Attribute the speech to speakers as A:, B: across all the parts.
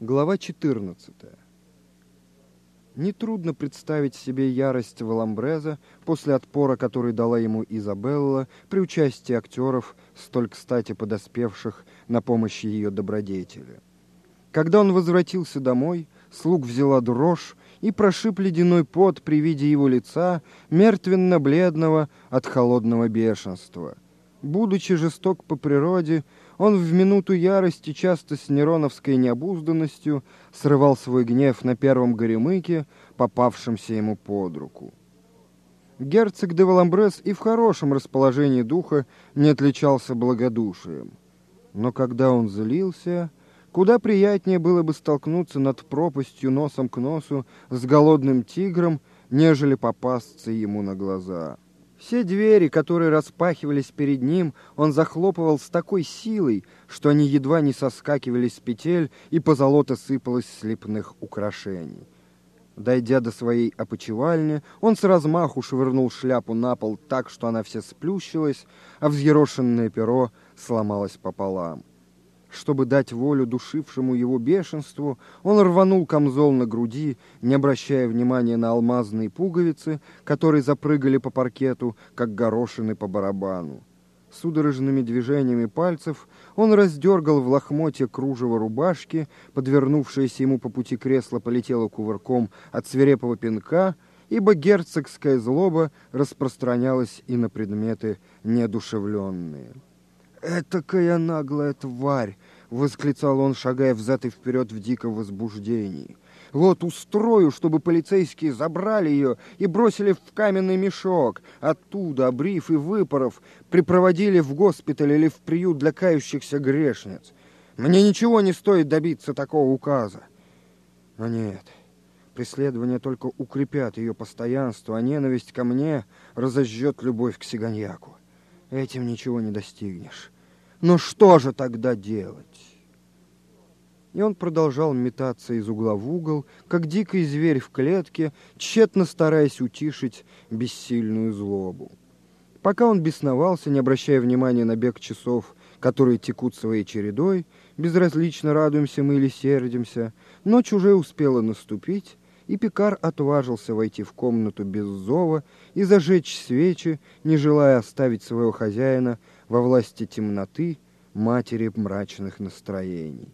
A: Глава 14. Нетрудно представить себе ярость Валамбреза после отпора, который дала ему Изабелла при участии актеров, столь кстати подоспевших на помощь ее добродетели. Когда он возвратился домой, слуг взяла дрожь и прошиб ледяной пот при виде его лица, мертвенно-бледного от холодного бешенства. Будучи жесток по природе, он в минуту ярости, часто с нероновской необузданностью, срывал свой гнев на первом горемыке, попавшемся ему под руку. Герцог де Валамбрес и в хорошем расположении духа не отличался благодушием. Но когда он злился, куда приятнее было бы столкнуться над пропастью носом к носу с голодным тигром, нежели попасться ему на глаза. Все двери, которые распахивались перед ним, он захлопывал с такой силой, что они едва не соскакивали с петель, и позолота сыпалась с слепных украшений. Дойдя до своей опочивальни, он с размаху швырнул шляпу на пол так, что она вся сплющилась, а взъерошенное перо сломалось пополам. Чтобы дать волю душившему его бешенству, он рванул камзол на груди, не обращая внимания на алмазные пуговицы, которые запрыгали по паркету, как горошины по барабану. Судорожными движениями пальцев он раздергал в лохмотье кружево рубашки, подвернувшееся ему по пути кресла полетело кувырком от свирепого пинка, ибо герцогская злоба распространялась и на предметы неодушевленные. «Этакая наглая тварь!» — восклицал он, шагая взад и вперед в диком возбуждении. «Вот устрою, чтобы полицейские забрали ее и бросили в каменный мешок. Оттуда, обрив и выпоров, припроводили в госпиталь или в приют для кающихся грешниц. Мне ничего не стоит добиться такого указа». Но нет, преследования только укрепят ее постоянство, а ненависть ко мне разожжет любовь к сиганьяку. Этим ничего не достигнешь. Но что же тогда делать? И он продолжал метаться из угла в угол, как дикий зверь в клетке, тщетно стараясь утишить бессильную злобу. Пока он бесновался, не обращая внимания на бег часов, которые текут своей чередой, безразлично радуемся мы или сердимся, ночь уже успела наступить, и Пикар отважился войти в комнату без зова и зажечь свечи, не желая оставить своего хозяина во власти темноты, матери мрачных настроений.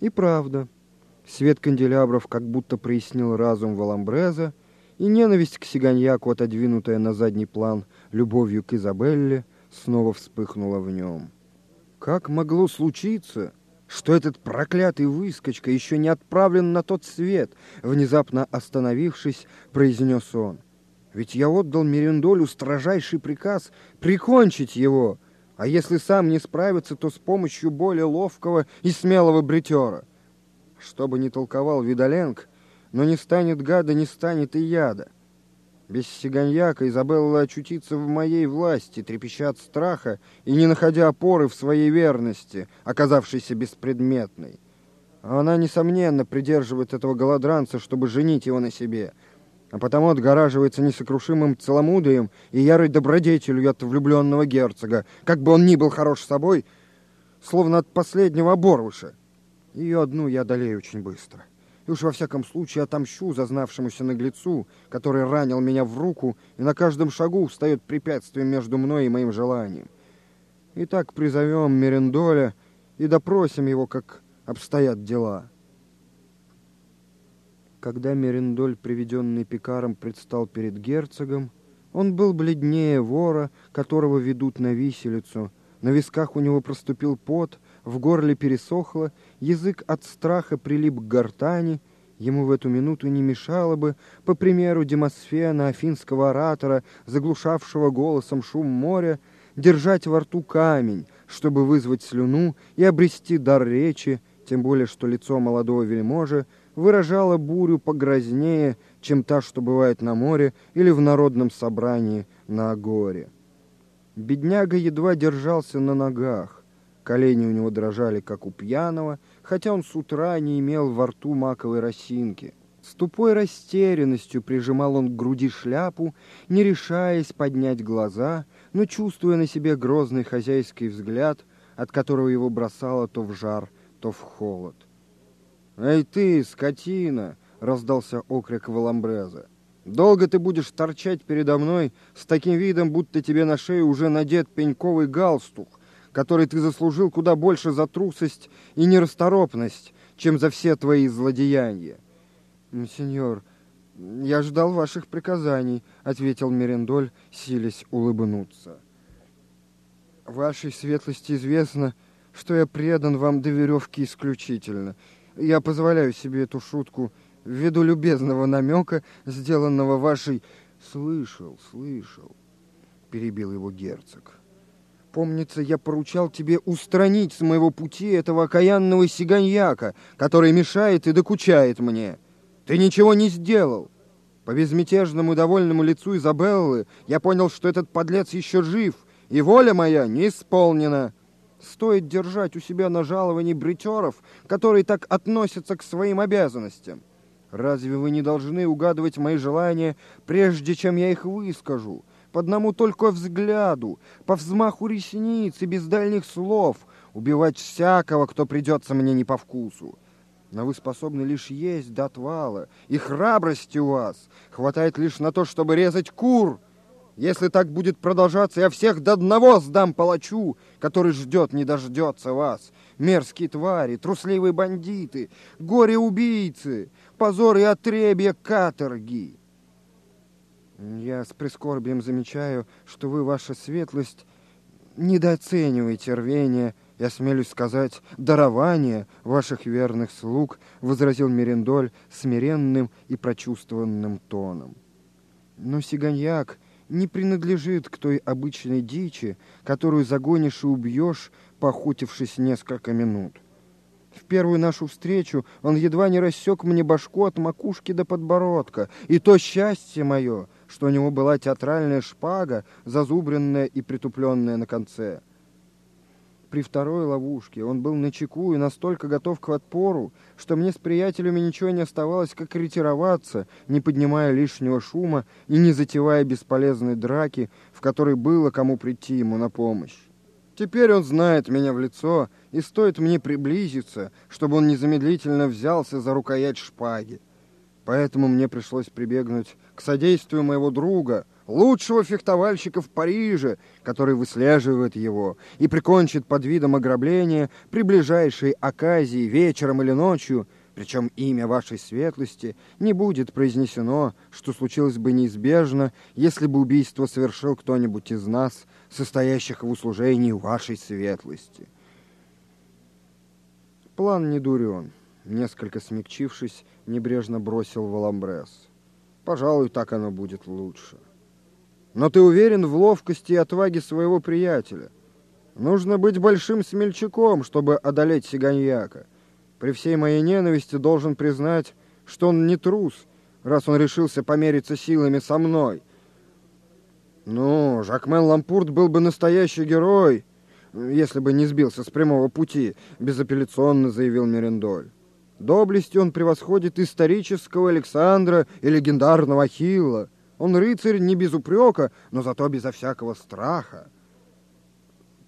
A: И правда, свет канделябров как будто прояснил разум Валамбреза, и ненависть к сиганьяку, отодвинутая на задний план любовью к Изабелле, снова вспыхнула в нем. Как могло случиться, что этот проклятый выскочка еще не отправлен на тот свет, внезапно остановившись, произнес он. Ведь я отдал Мерендолю строжайший приказ прикончить его, а если сам не справится, то с помощью более ловкого и смелого бритера. Что бы ни толковал Видоленко, но не станет гада, не станет и яда. Без сиганьяка Изабелла очутится в моей власти, трепеща от страха и не находя опоры в своей верности, оказавшейся беспредметной. Она, несомненно, придерживает этого голодранца, чтобы женить его на себе, а потому отгораживается несокрушимым целомудрием и ярой добродетелью от влюбленного герцога, как бы он ни был хорош собой, словно от последнего оборвыша. Ее одну я одолею очень быстро и уж во всяком случае отомщу зазнавшемуся наглецу, который ранил меня в руку и на каждом шагу встает препятствием между мной и моим желанием. Итак, призовем Мерендоля и допросим его, как обстоят дела. Когда Мерендоль, приведенный Пикаром, предстал перед герцогом, он был бледнее вора, которого ведут на виселицу. На висках у него проступил пот, в горле пересохло, язык от страха прилип к гортани, ему в эту минуту не мешало бы, по примеру Демосфена, афинского оратора, заглушавшего голосом шум моря, держать во рту камень, чтобы вызвать слюну и обрести дар речи, тем более что лицо молодого вельможи выражало бурю погрознее, чем та, что бывает на море или в народном собрании на Агоре. Бедняга едва держался на ногах. Колени у него дрожали, как у пьяного, хотя он с утра не имел во рту маковой росинки. С тупой растерянностью прижимал он к груди шляпу, не решаясь поднять глаза, но чувствуя на себе грозный хозяйский взгляд, от которого его бросало то в жар, то в холод. «Эй ты, скотина!» — раздался окрик Валамбреза. «Долго ты будешь торчать передо мной с таким видом, будто тебе на шею уже надет пеньковый галстук, который ты заслужил куда больше за трусость и нерасторопность, чем за все твои злодеяния?» «Сеньор, я ждал ваших приказаний», — ответил Мерендоль, силясь улыбнуться. «Вашей светлости известно, что я предан вам до веревки исключительно. Я позволяю себе эту шутку ввиду любезного намека, сделанного вашей... Слышал, слышал, перебил его герцог. Помнится, я поручал тебе устранить с моего пути этого окаянного сиганьяка, который мешает и докучает мне. Ты ничего не сделал. По безмятежному довольному лицу Изабеллы я понял, что этот подлец еще жив, и воля моя не исполнена. Стоит держать у себя на жаловании бритеров, которые так относятся к своим обязанностям. Разве вы не должны угадывать мои желания, прежде чем я их выскажу? Одному только взгляду, по взмаху ресниц и без дальних слов убивать всякого, кто придется мне не по вкусу. Но вы способны лишь есть до отвала, и храбрости у вас хватает лишь на то, чтобы резать кур. Если так будет продолжаться, я всех до одного сдам палачу, который ждет, не дождется вас. Мерзкие твари, трусливые бандиты, горе-убийцы, позор и отребье каторги. Я с прискорбием замечаю, что вы, ваша светлость, недооцениваете рвение, я смелюсь сказать, дарование ваших верных слуг, возразил Мерендоль смиренным и прочувствованным тоном. Но сиганьяк не принадлежит к той обычной дичи, которую загонишь и убьешь, поохотившись несколько минут. В первую нашу встречу он едва не рассек мне башку от макушки до подбородка, и то счастье мое, что у него была театральная шпага, зазубренная и притупленная на конце при второй ловушке. Он был на чеку и настолько готов к отпору, что мне с приятелями ничего не оставалось, как ретироваться, не поднимая лишнего шума и не затевая бесполезной драки, в которой было кому прийти ему на помощь. Теперь он знает меня в лицо, и стоит мне приблизиться, чтобы он незамедлительно взялся за рукоять шпаги. Поэтому мне пришлось прибегнуть к содействию моего друга — лучшего фехтовальщика в Париже, который выслеживает его и прикончит под видом ограбления при ближайшей оказии вечером или ночью, причем имя вашей светлости не будет произнесено, что случилось бы неизбежно, если бы убийство совершил кто-нибудь из нас, состоящих в услужении вашей светлости. План не дурен. Несколько смягчившись, небрежно бросил Валамбрес. Пожалуй, так оно будет лучше. Но ты уверен в ловкости и отваге своего приятеля. Нужно быть большим смельчаком, чтобы одолеть Сиганьяка. При всей моей ненависти должен признать, что он не трус, раз он решился помериться силами со мной. Ну, Жакмен Лампурт был бы настоящий герой, если бы не сбился с прямого пути, безапелляционно заявил Мерендоль. Доблестью он превосходит исторического Александра и легендарного Ахилла. Он рыцарь не без упрека, но зато безо всякого страха.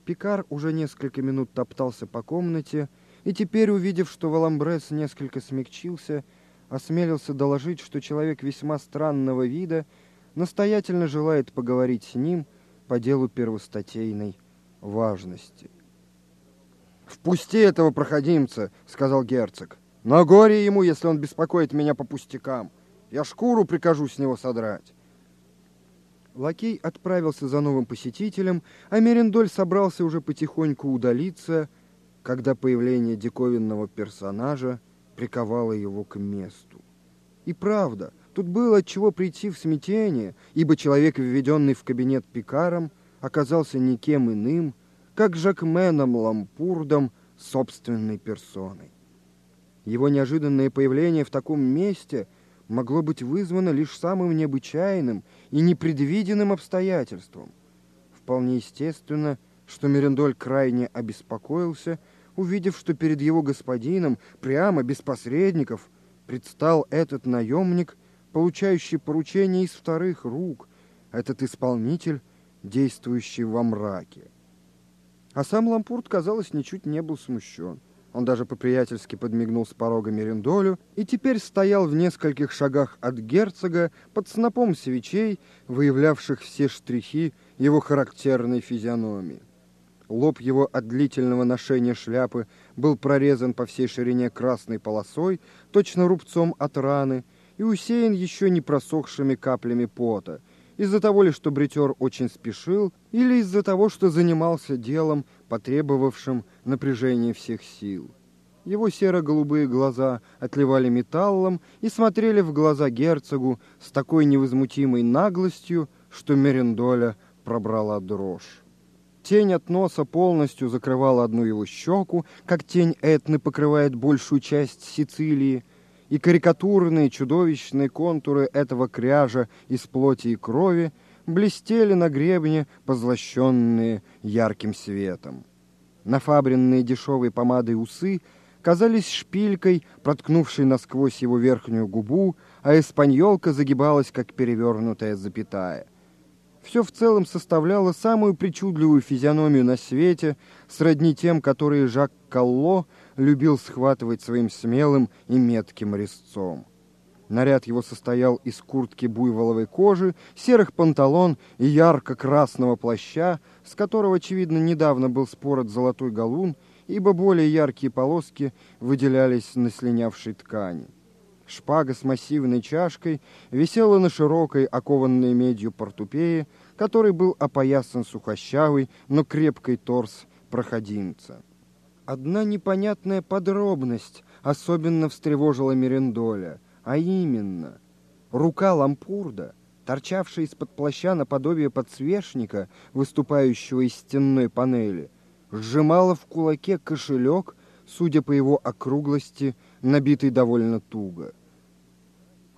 A: Пикар уже несколько минут топтался по комнате, и теперь, увидев, что Валамбрес несколько смягчился, осмелился доложить, что человек весьма странного вида настоятельно желает поговорить с ним по делу первостатейной важности. «Впусти этого проходимца», — сказал герцог. «Но горе ему, если он беспокоит меня по пустякам. Я шкуру прикажу с него содрать». Лакей отправился за новым посетителем, а Мерендоль собрался уже потихоньку удалиться, когда появление диковинного персонажа приковало его к месту. И правда, тут было от чего прийти в смятение, ибо человек, введенный в кабинет пикаром, оказался никем иным, как Жакменом Лампурдом собственной персоной. Его неожиданное появление в таком месте – могло быть вызвано лишь самым необычайным и непредвиденным обстоятельством. Вполне естественно, что Мерендоль крайне обеспокоился, увидев, что перед его господином, прямо без посредников, предстал этот наемник, получающий поручение из вторых рук, этот исполнитель, действующий во мраке. А сам Лампурт, казалось, ничуть не был смущен. Он даже по-приятельски подмигнул с порога Мерендолю и теперь стоял в нескольких шагах от герцога под снопом свечей, выявлявших все штрихи его характерной физиономии. Лоб его от длительного ношения шляпы был прорезан по всей ширине красной полосой, точно рубцом от раны, и усеян еще не просохшими каплями пота, из-за того ли, что бритер очень спешил, или из-за того, что занимался делом, потребовавшим напряжения всех сил. Его серо-голубые глаза отливали металлом и смотрели в глаза герцогу с такой невозмутимой наглостью, что Мерендоля пробрала дрожь. Тень от носа полностью закрывала одну его щеку, как тень Этны покрывает большую часть Сицилии, и карикатурные чудовищные контуры этого кряжа из плоти и крови блестели на гребне, позлощенные ярким светом. Нафабренные дешевой помадой усы казались шпилькой, проткнувшей насквозь его верхнюю губу, а эспаньолка загибалась, как перевернутая запятая — все в целом составляло самую причудливую физиономию на свете, сродни тем, которые Жак Колло любил схватывать своим смелым и метким резцом. Наряд его состоял из куртки буйволовой кожи, серых панталон и ярко-красного плаща, с которого, очевидно, недавно был спорот золотой галун, ибо более яркие полоски выделялись на слинявшей ткани. Шпага с массивной чашкой висела на широкой, окованной медью портупее, который был опоясан сухощавый, но крепкий торс проходимца. Одна непонятная подробность особенно встревожила Мерендоля, а именно рука лампурда, торчавшая из-под плаща наподобие подсвечника, выступающего из стенной панели, сжимала в кулаке кошелек, судя по его округлости, набитый довольно туго.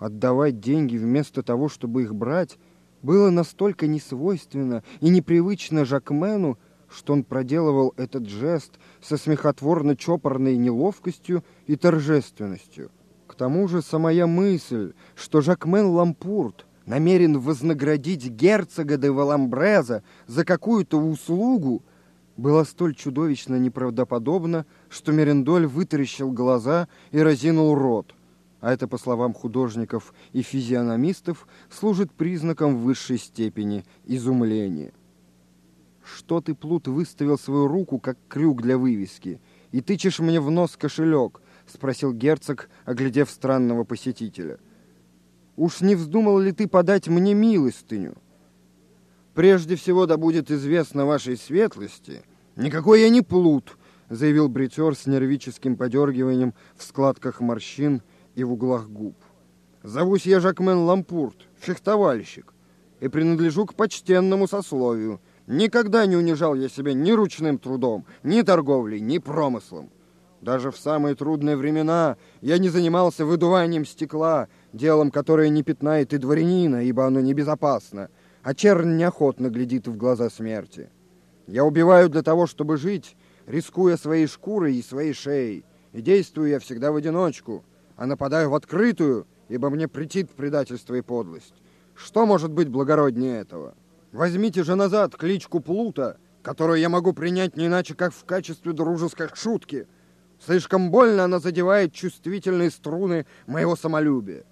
A: Отдавать деньги вместо того, чтобы их брать, было настолько несвойственно и непривычно Жакмену, что он проделывал этот жест со смехотворно-чопорной неловкостью и торжественностью. К тому же самая мысль, что Жакмен Лампурт намерен вознаградить герцога де Валамбреза за какую-то услугу, была столь чудовищно неправдоподобна, что Мерендоль вытаращил глаза и разинул рот — а это, по словам художников и физиономистов, служит признаком высшей степени изумления. Что ты, Плут, выставил свою руку, как крюк для вывески, и тычешь мне в нос кошелек? — спросил герцог, оглядев странного посетителя. «Уж не вздумал ли ты подать мне милостыню?» «Прежде всего да будет известно вашей светлости. Никакой я не плут», — заявил бритер с нервическим подергиванием в складках морщин и в углах губ. Зовусь я Жакмен Лампурт, фехтовальщик, и принадлежу к почтенному сословию. Никогда не унижал я себя ни ручным трудом, ни торговлей, ни промыслом. Даже в самые трудные времена я не занимался выдуванием стекла, делом, которое не пятнает и дворянина, ибо оно небезопасно, а чернь неохотно глядит в глаза смерти. Я убиваю для того, чтобы жить, рискуя своей шкурой и своей шеей, и действую я всегда в одиночку — а нападаю в открытую, ибо мне претит предательство и подлость. Что может быть благороднее этого? Возьмите же назад кличку Плута, которую я могу принять не иначе, как в качестве дружеской шутки. Слишком больно она задевает чувствительные струны моего самолюбия.